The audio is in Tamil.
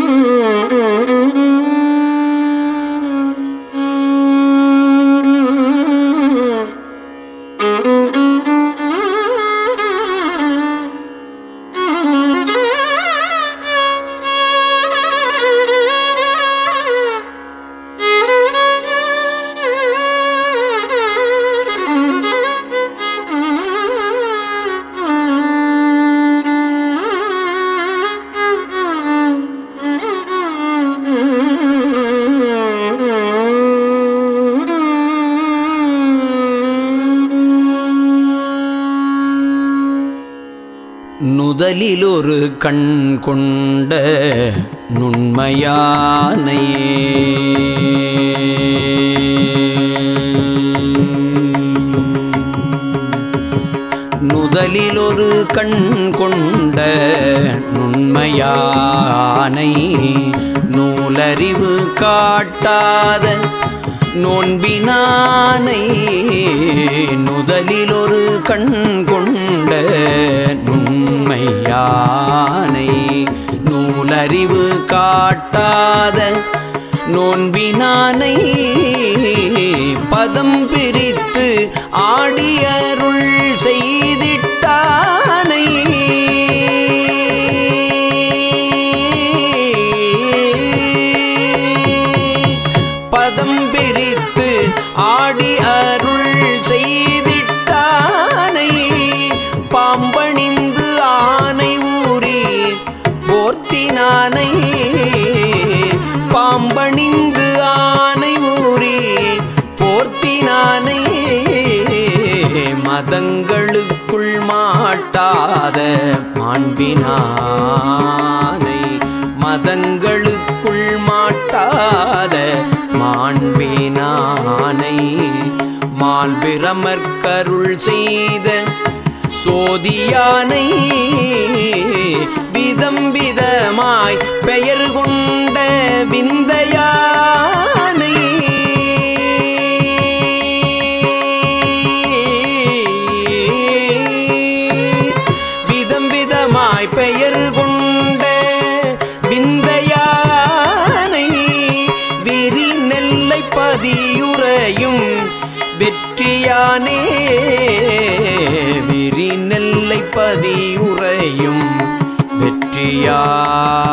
mm நுதலிலொரு கண் கொண்ட நுண்மையானை நுதலிலொரு கண் கொண்ட நுண்மையானை நூலறிவு காட்டாத நோன்பினானை நுதலிலொரு கண் கொண்ட காட்டாத நோன்பினானை பதம் பிரித்து ஆடியருள் செய்திட்டானை. பதம் பிரித்து ஆடி அருள் போர்த்தினானை பாம்பணிந்து ஆனை ஊறி போர்த்தினானை மதங்களுக்குள் மாட்டாத மாண்பினானை. மதங்களுக்குள் மாட்டாத மாண்பினானை. மால்பிரமற்கருள் செய்த சோதியானை விதம் விதமாய் பெயர் கொண்ட விந்தையானை. விதம் விதமாய் பெயர் கொண்ட விந்தையானை. விரி நெல்லை பதியுறையும் வெற்றியானே. நெல்லை பதியுறையும் வெற்றியானே